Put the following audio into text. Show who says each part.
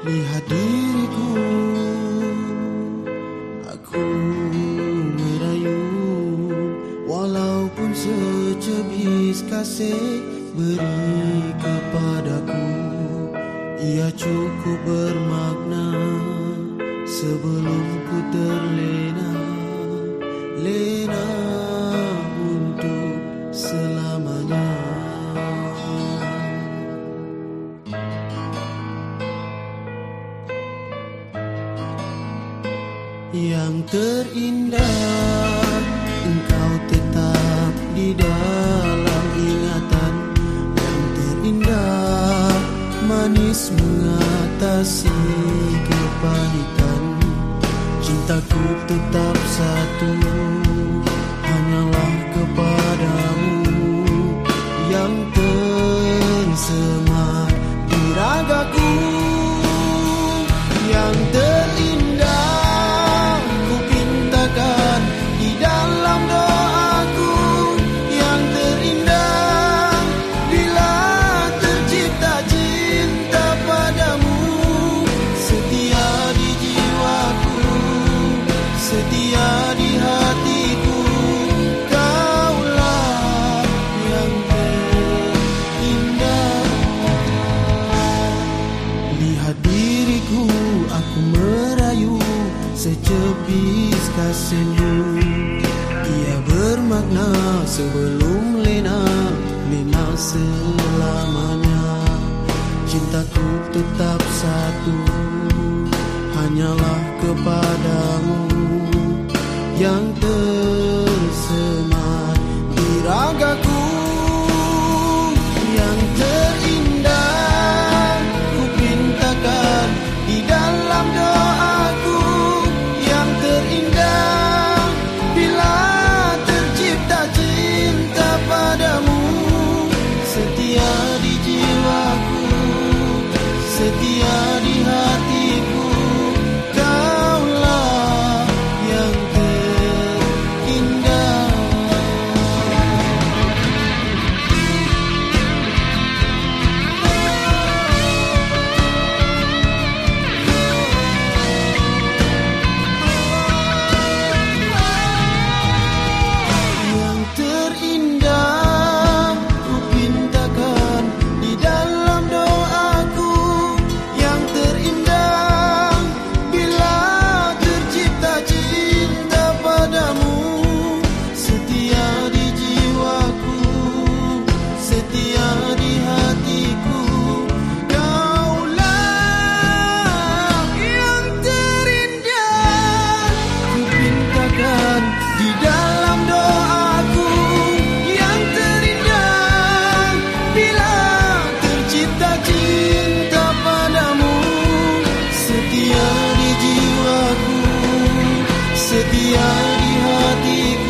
Speaker 1: Lihat diriku. Aku merayu. Walaupun secebis kasih Beri kepadaku Ia cukup bermakna Sebelum Yang terindah. Engkau tetap di dalam ingatan Yang terindah. Manis mengatasi kepahitan Cintaku tetap satu Hanyalah kepadamu. Yang tersemat di ragaku. Yang terindah Lihat diriku aku merayu Secepis kasihmu. Ia bermakna sebelum lena Lena selamanya. Cintaku tetap satu Hanyalah kepadamu Setia di hatiku Setia di hatiku